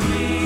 me.